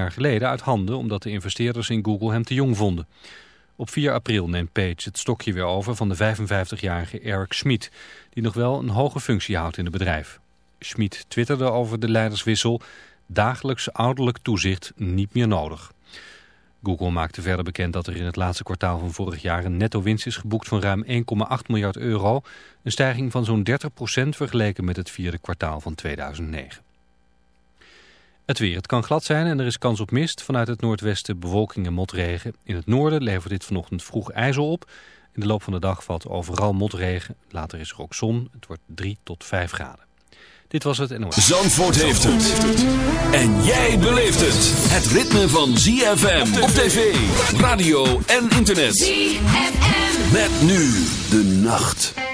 jaar geleden uit handen omdat de investeerders in Google hem te jong vonden. Op 4 april neemt Page het stokje weer over van de 55-jarige Eric Schmid, die nog wel een hoge functie houdt in het bedrijf. Schmid twitterde over de leiderswissel, dagelijks ouderlijk toezicht niet meer nodig. Google maakte verder bekend dat er in het laatste kwartaal van vorig jaar een netto winst is geboekt van ruim 1,8 miljard euro, een stijging van zo'n 30% vergeleken met het vierde kwartaal van 2009. Het weer. Het kan glad zijn en er is kans op mist. Vanuit het noordwesten bewolking en motregen. In het noorden levert dit vanochtend vroeg ijzel op. In de loop van de dag valt overal motregen. Later is er ook zon. Het wordt 3 tot 5 graden. Dit was het NOS. Zandvoort heeft het. En jij beleeft het. Het ritme van ZFM op tv, radio en internet. ZFM. Met nu de nacht.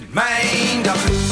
Mijn dag.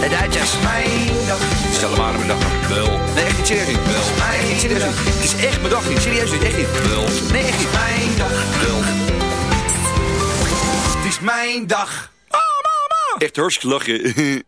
De Duitsers. Mijn dag, Stel hem aan mijn dag. Wel. nee echt niet serieus niet. Wel. Mijn Niet serieus niet. Het is echt mijn dag niet. Serieus niet. Echt niet. Wel. Nee, echt niet. Mijn dag. Wel. Het is mijn dag. Echt hartstikke lachen.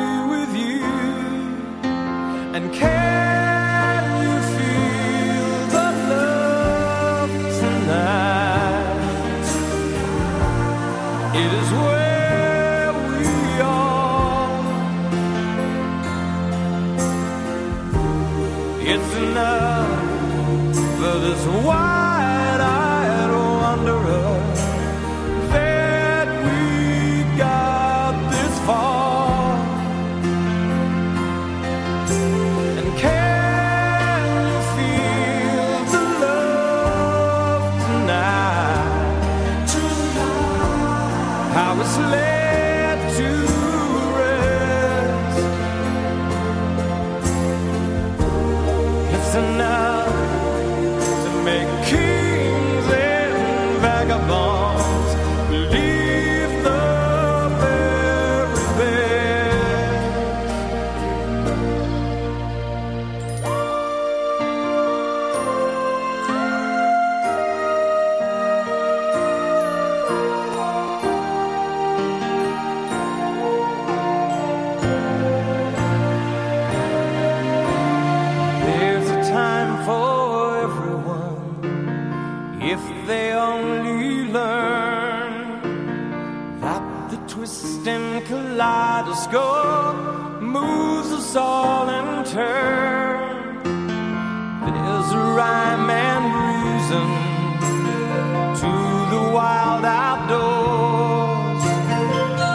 finally learn that the twist and kaleidoscope moves us all in turn. There's a rhyme and reason to the wild outdoors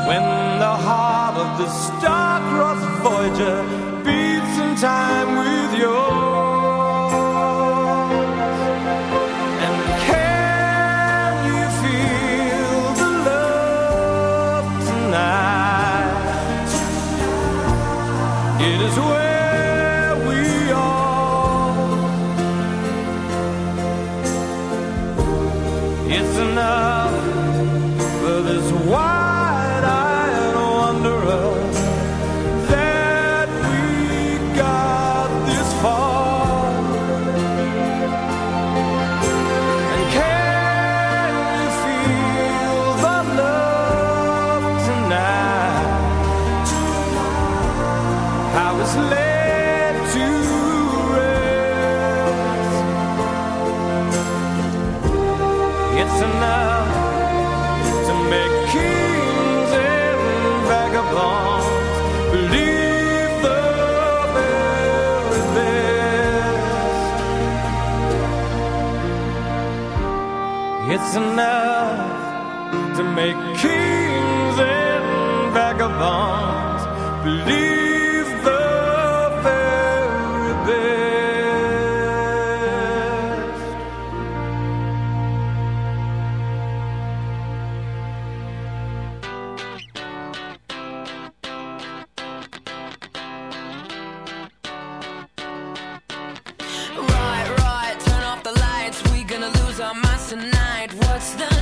when the heart of the star-crossed Voyager what's the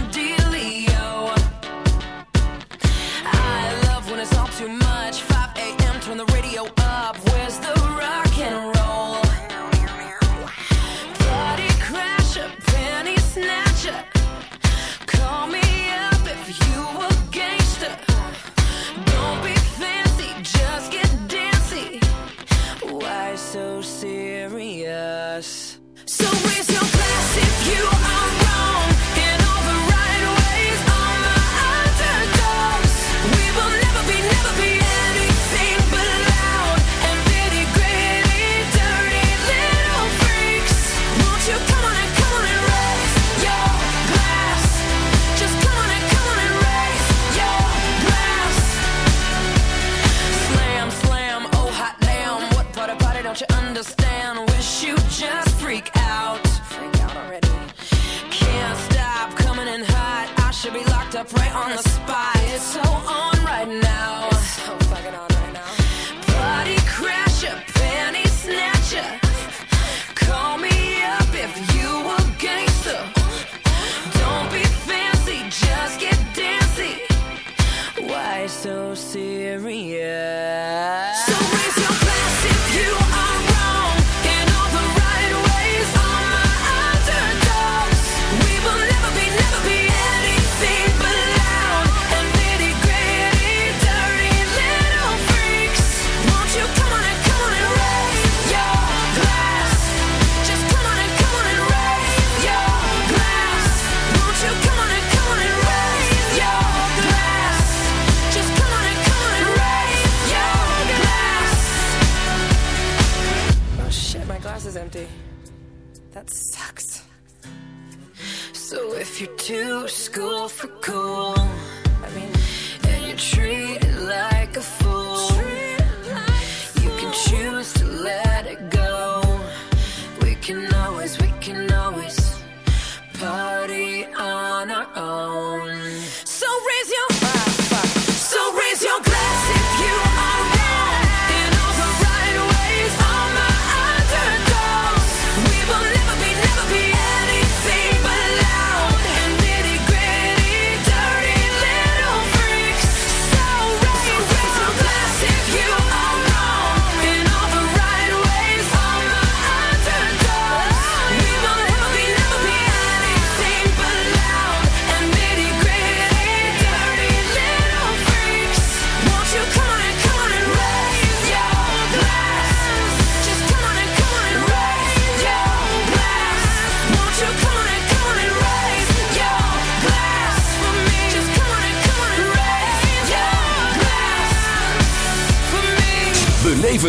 if you're too school for cool.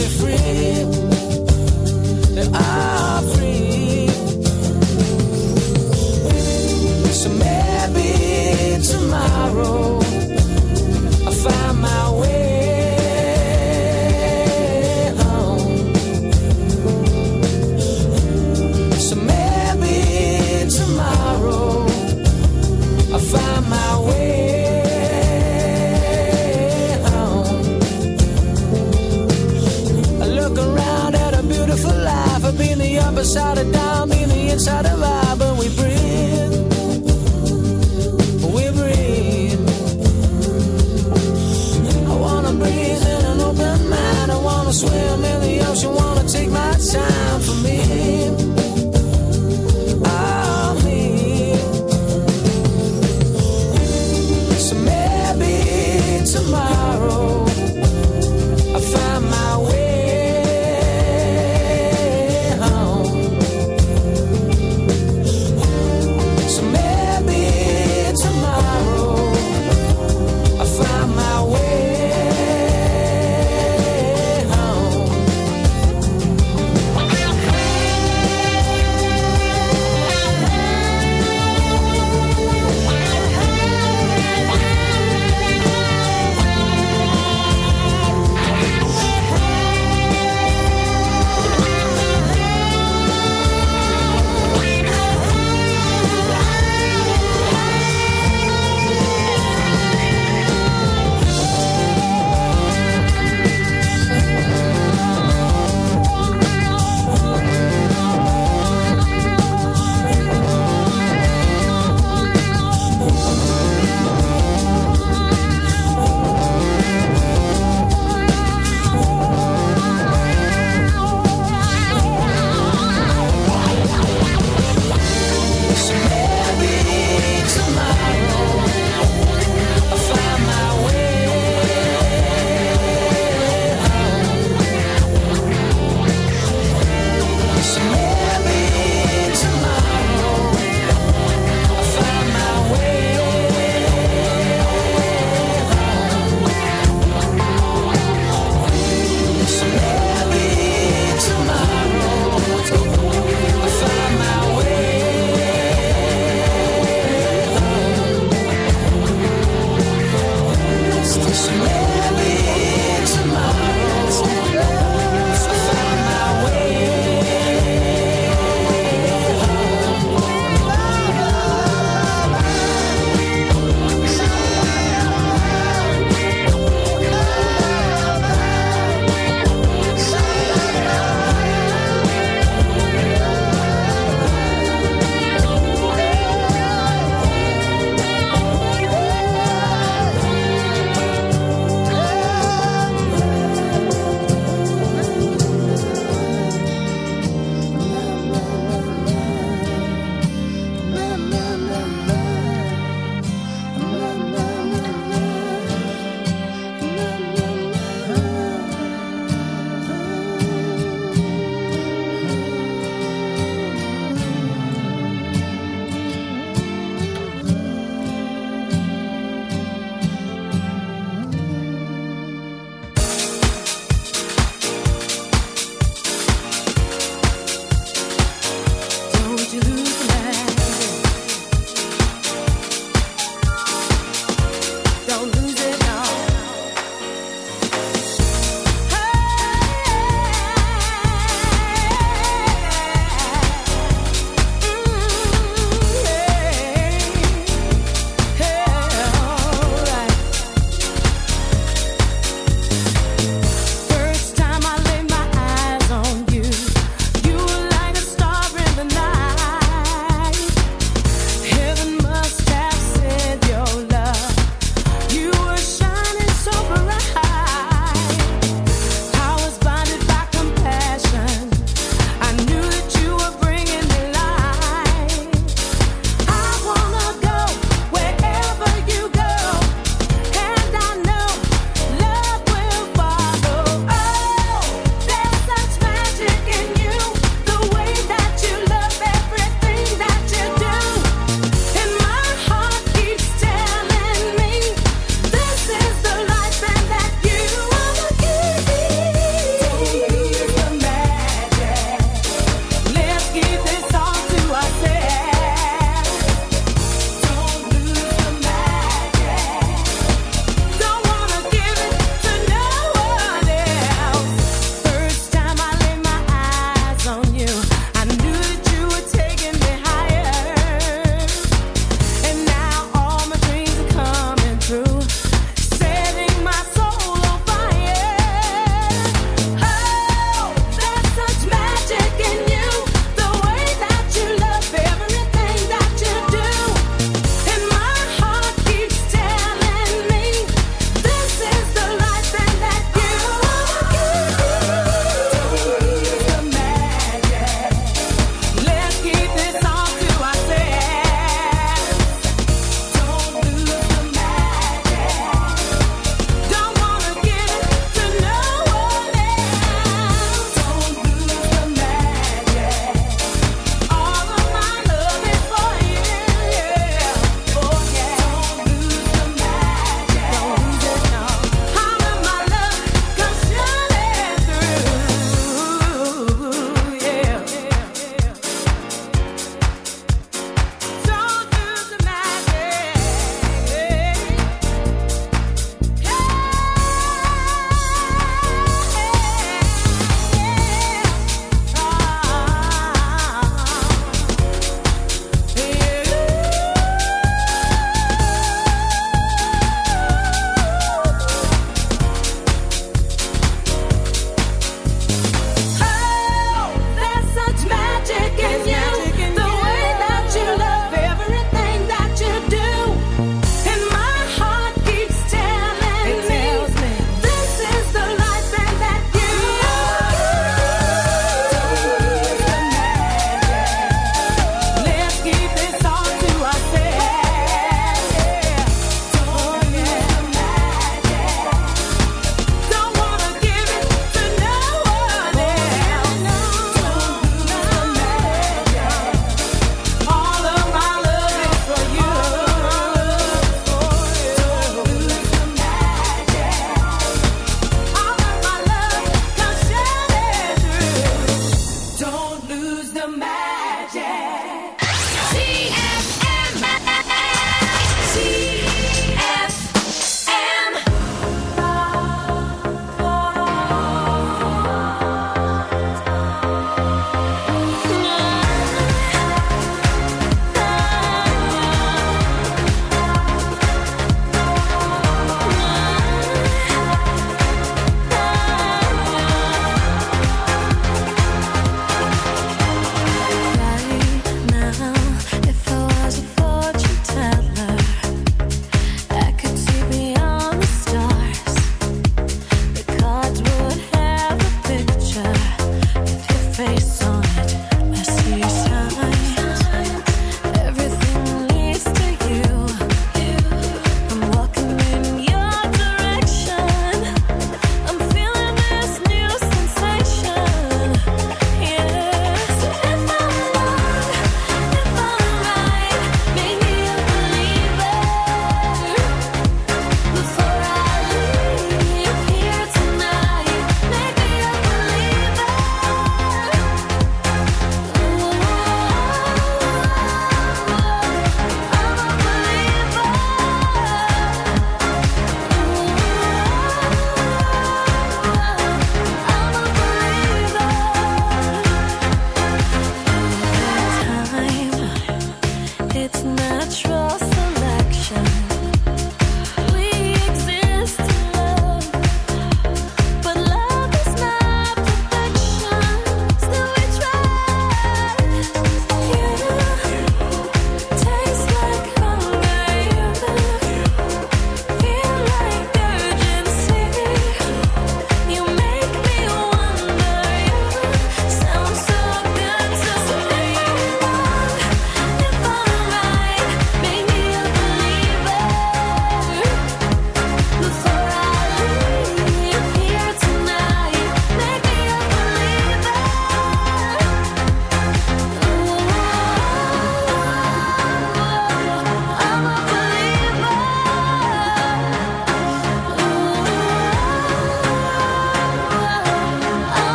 be free. beside a dime in the inside of I, but we breathe. We breathe. I wanna breathe in an open mind. I wanna swim.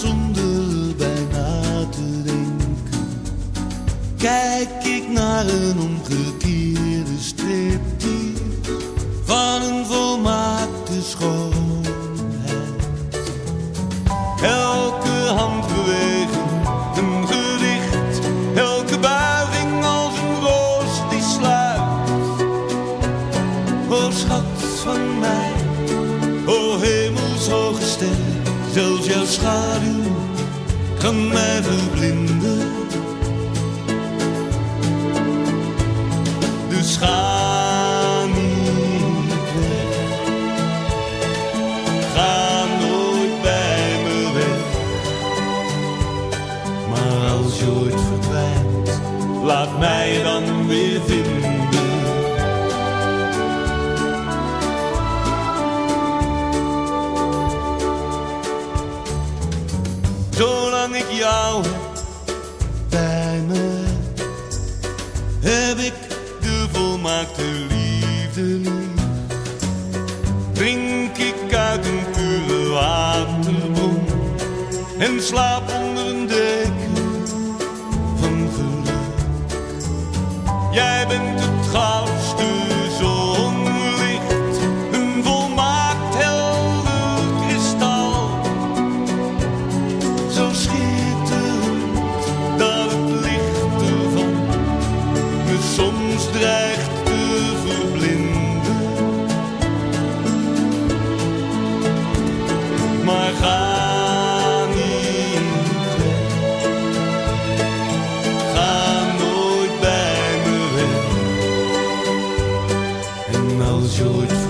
zonder bij na te denken. Kijk ik naar een omgekeerde strip van een volmaakt schaduw kan mij verblinden. Dus schaduw. Slaap I'll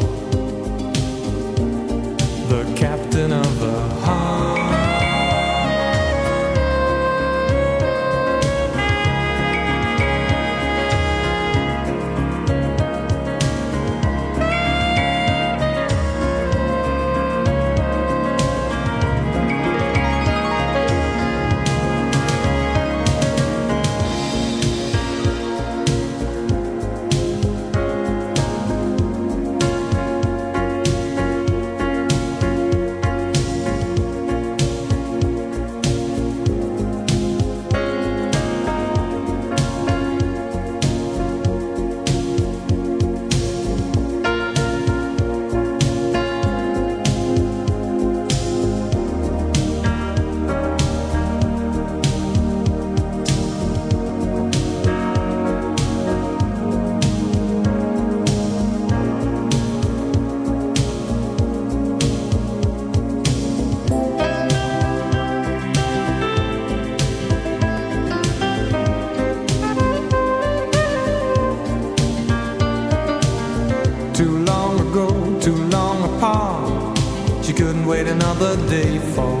The day falls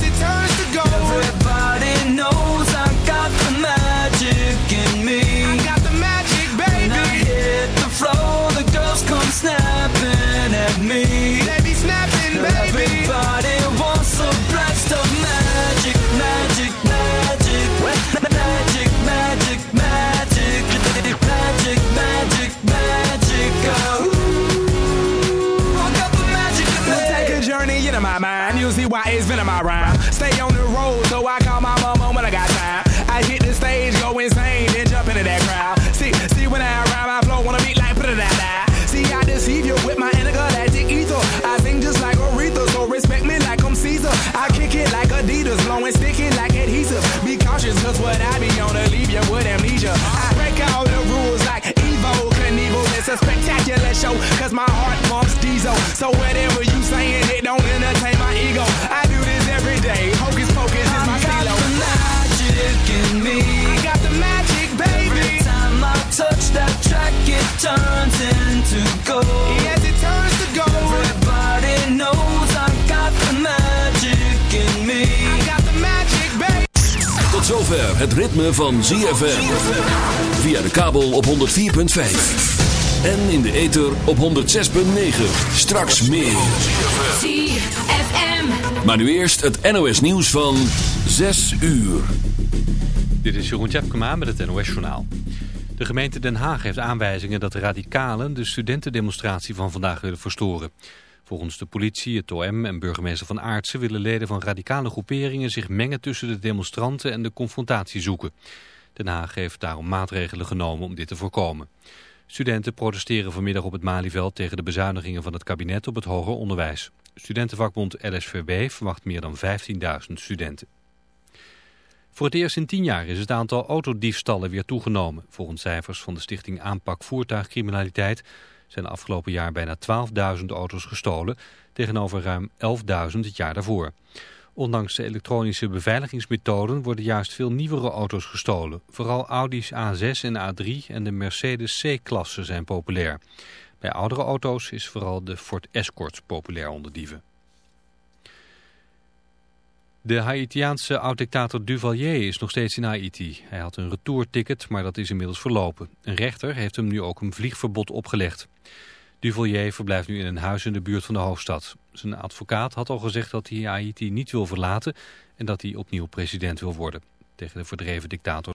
zover het ritme van ZFM. Via de kabel op 104.5. En in de ether op 106.9. Straks meer. ZFM. Maar nu eerst het NOS nieuws van 6 uur. Dit is Jeroen Tjepkema met het NOS-journaal. De gemeente Den Haag heeft aanwijzingen dat de radicalen de studentendemonstratie van vandaag willen verstoren. Volgens de politie, het OM en burgemeester Van Aartsen willen leden van radicale groeperingen zich mengen tussen de demonstranten en de confrontatie zoeken. Den Haag heeft daarom maatregelen genomen om dit te voorkomen. Studenten protesteren vanmiddag op het Malieveld tegen de bezuinigingen van het kabinet op het hoger onderwijs. Studentenvakbond LSVB verwacht meer dan 15.000 studenten. Voor het eerst in tien jaar is het aantal autodiefstallen weer toegenomen. Volgens cijfers van de stichting Aanpak Voertuigcriminaliteit zijn afgelopen jaar bijna 12.000 auto's gestolen, tegenover ruim 11.000 het jaar daarvoor. Ondanks de elektronische beveiligingsmethoden worden juist veel nieuwere auto's gestolen. Vooral Audi's A6 en A3 en de Mercedes C-klasse zijn populair. Bij oudere auto's is vooral de Ford Escort populair onder dieven. De Haitiaanse oud-dictator Duvalier is nog steeds in Haiti. Hij had een retourticket, maar dat is inmiddels verlopen. Een rechter heeft hem nu ook een vliegverbod opgelegd. Duvalier verblijft nu in een huis in de buurt van de hoofdstad. Zijn advocaat had al gezegd dat hij Haiti niet wil verlaten en dat hij opnieuw president wil worden. Tegen de verdreven dictator